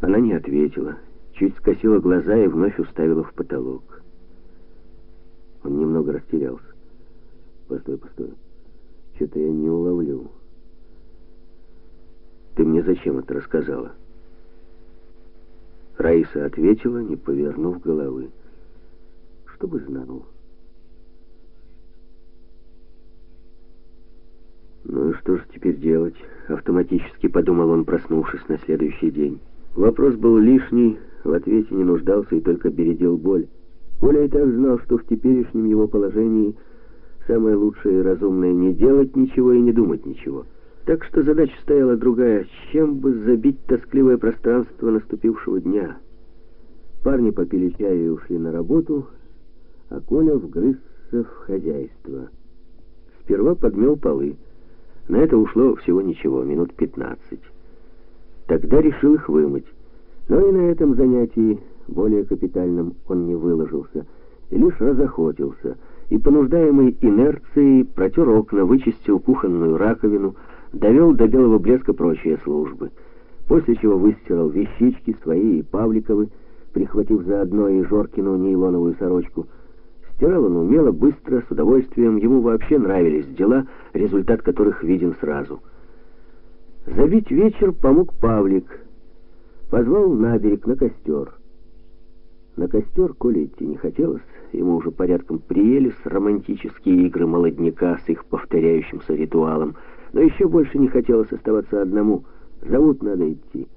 Она не ответила, чуть скосила глаза и вновь уставила в потолок. Он немного растерялся. «Постой, постой. Что-то я не уловлю. Ты мне зачем это рассказала?» Раиса ответила, не повернув головы. «Чтобы знал». «Ну и что же теперь делать?» — автоматически подумал он, проснувшись на следующий день. Вопрос был лишний, в ответе не нуждался и только бередил боль. Коля и так знал, что в теперешнем его положении самое лучшее и разумное — не делать ничего и не думать ничего. Так что задача стояла другая — чем бы забить тоскливое пространство наступившего дня. Парни попили чаю и ушли на работу, а Коля вгрызся в хозяйство. Сперва подмел полы. На это ушло всего ничего, минут пятнадцать. Тогда решил их вымыть. Но и на этом занятии, более капитальном, он не выложился, и лишь разохотился, и, понуждаемый инерцией, протер окна, вычистил кухонную раковину, довел до белого блеска прочие службы, после чего выстирал вещички свои и Павликовы, прихватив заодно и Жоркину нейлоновую сорочку, Стирал он умело, быстро, с удовольствием. Ему вообще нравились дела, результат которых виден сразу. Забить вечер помог Павлик. Позвал на берег, на костер. На костер Коле идти не хотелось. Ему уже порядком приелись романтические игры молодняка с их повторяющимся ритуалом. Но еще больше не хотелось оставаться одному. Зовут надо идти.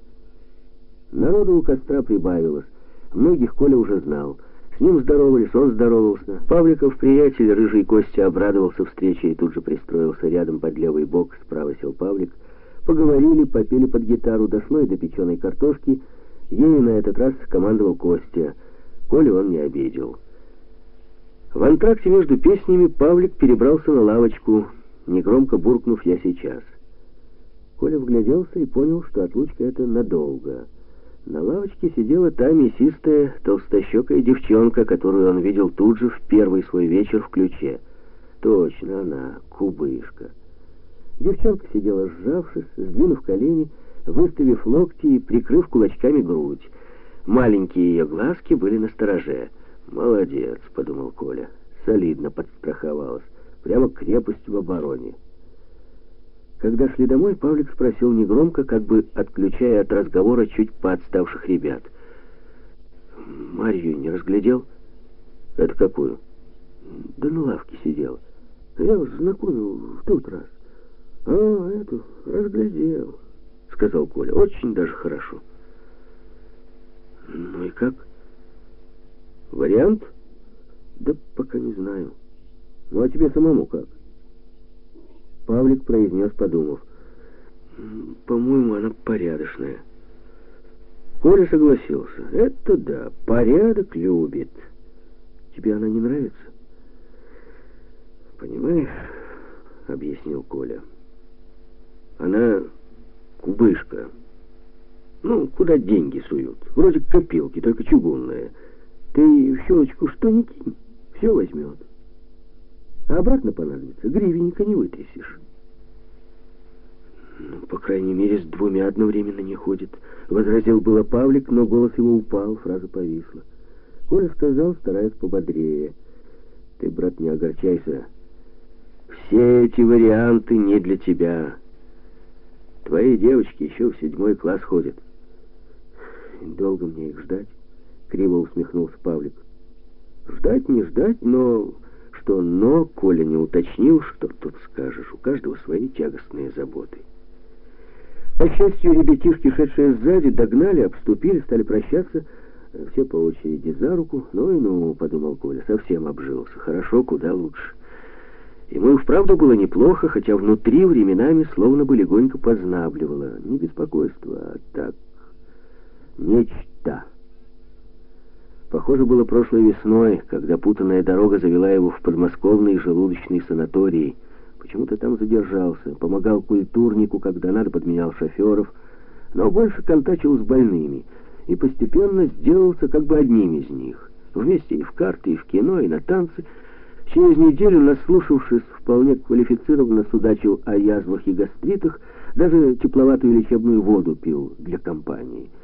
Народу у костра прибавилось. Многих Коля уже знал — с ним здоровались, он здоровался. Павликов, приятель, рыжий Костя, обрадовался встрече и тут же пристроился рядом под левый бок, справа сел Павлик. Поговорили, попели под гитару, дошло и до печеной картошки. Ею на этот раз командовал Костя. Колю он не обидел. В антракте между песнями Павлик перебрался на лавочку, негромко буркнув «я сейчас». Коля вгляделся и понял, что отлучка это надолго — на лавочке сидела та мясистая, толстощекая девчонка, которую он видел тут же в первый свой вечер в ключе. Точно она, кубышка. Девчонка сидела сжавшись, сдвинув колени, выставив локти и прикрыв кулачками грудь. Маленькие ее глазки были на стороже. «Молодец», — подумал Коля, — солидно подстраховалась. Прямо крепость в обороне. Когда шли домой, Павлик спросил негромко, как бы отключая от разговора чуть поотставших ребят. «Марью не разглядел?» «Это какую?» «Да на лавке сидел. Я знакомил в тот раз». «А, эту разглядел», — сказал Коля. «Очень даже хорошо». «Ну и как?» «Вариант?» «Да пока не знаю. Ну а тебе самому как?» Павлик произнес, подумав. «По-моему, она порядочная». Коля согласился. «Это да, порядок любит. Тебе она не нравится?» «Понимаешь», — объяснил Коля, — «она кубышка. Ну, куда деньги суют? Вроде копилки, только чугунная. Ты в щелочку что ни кинь, все возьмет». А обратно понадобится, гривенника не вытрясешь. Ну, по крайней мере, с двумя одновременно не ходит. Возразил было Павлик, но голос его упал, фраза повисла. Коля сказал, стараясь пободрее. Ты, брат, не огорчайся. Все эти варианты не для тебя. Твои девочки еще в седьмой класс ходят. Долго мне их ждать? Криво усмехнулся Павлик. Ждать не ждать, но что «но» Коля не уточнил, что тут скажешь. У каждого свои тягостные заботы. По счастью, ребятишки, шедшие сзади, догнали, обступили, стали прощаться, все по очереди за руку. Ну и ну, подумал Коля, совсем обжился. Хорошо, куда лучше. Ему и вправду было неплохо, хотя внутри временами словно бы легонько познабливало. Не беспокойство, а так, нечто. Похоже, было прошлой весной, когда путанная дорога завела его в подмосковный желудочный санаторий. Почему-то там задержался, помогал культурнику, когда надо, подменял шоферов, но больше контачил с больными и постепенно сделался как бы одним из них. Вместе и в карты, и в кино, и на танцы. Через неделю, наслушавшись, вполне квалифицированно судачил о язвах и гастритах, даже тепловатую лечебную воду пил для компании.